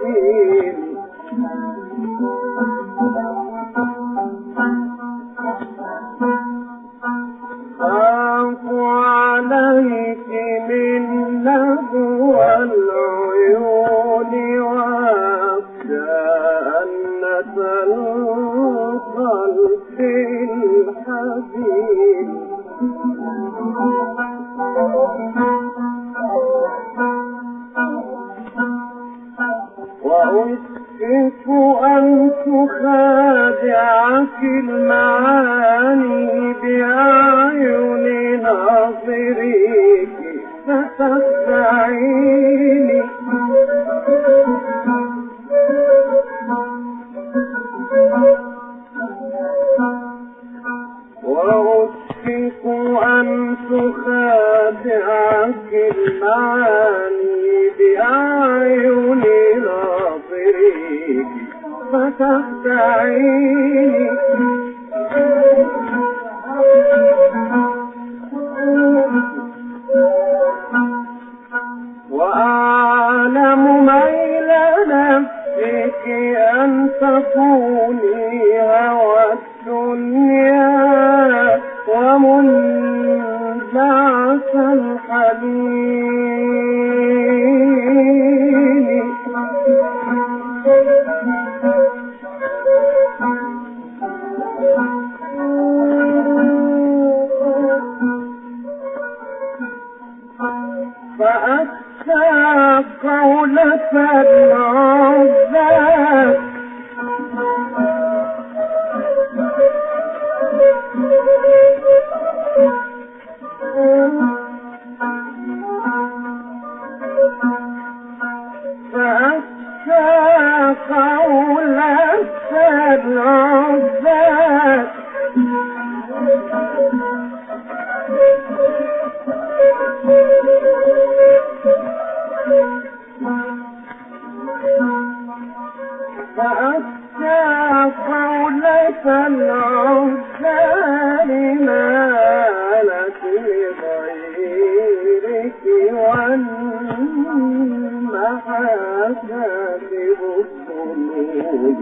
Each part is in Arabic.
Thank. وأشفق أن تخادعك المعاني بأعين ناظريك فتخدعيني فتخدعيني وأعلم ميل نفسك أن تكوني هوى الدنيا ومنبعث الحنين قولة العذاب فأخشى قولة العزال مالت لغيرك والمحاسب الصنوب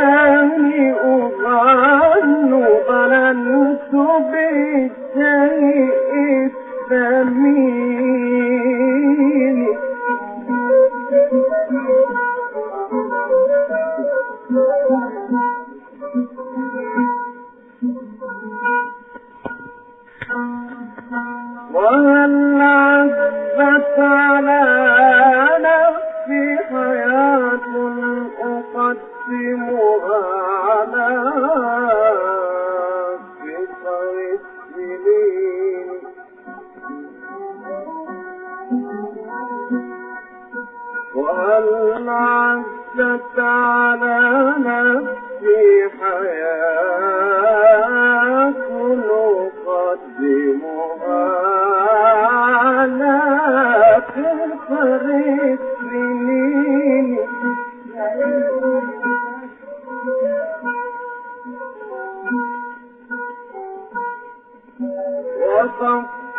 الإنسان أغنوا over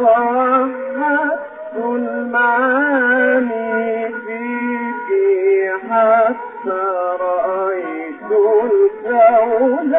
وحدت المعاني فيك حتى رأيت الكون